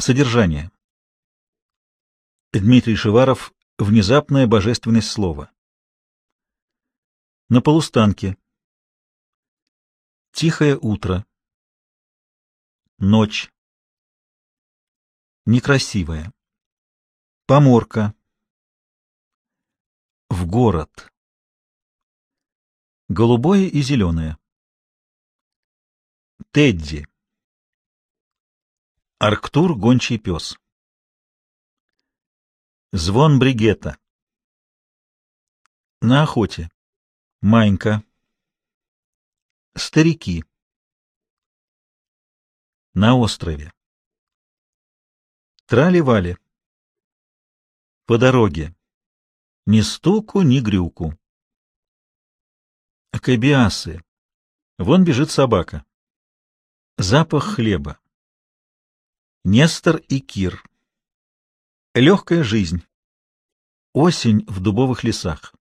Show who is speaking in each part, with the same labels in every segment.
Speaker 1: Содержание. Дмитрий Шиваров. Внезапное божественность слова. На полустанке. Тихое утро. Ночь. Некрасивая. Поморка. В город. Голубое и зеленое. Тедди. Арктур гончий пес. Звон бригета. На охоте. Манька. Старики. На острове. Трали-вали. По дороге. Ни стуку, ни грюку. Кабиасы. Вон бежит собака. Запах хлеба. Нестор и Кир. Легкая жизнь. Осень в дубовых лесах.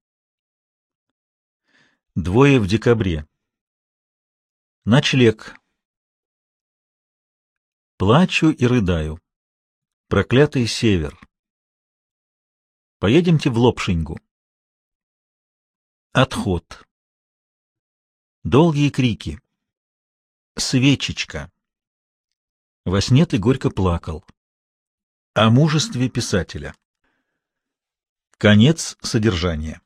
Speaker 1: Двое в декабре. Ночлег. Плачу и рыдаю. Проклятый север. Поедемте в Лопшиньгу. Отход. Долгие крики. Свечечка. Во сне ты горько плакал. О мужестве писателя. Конец содержания.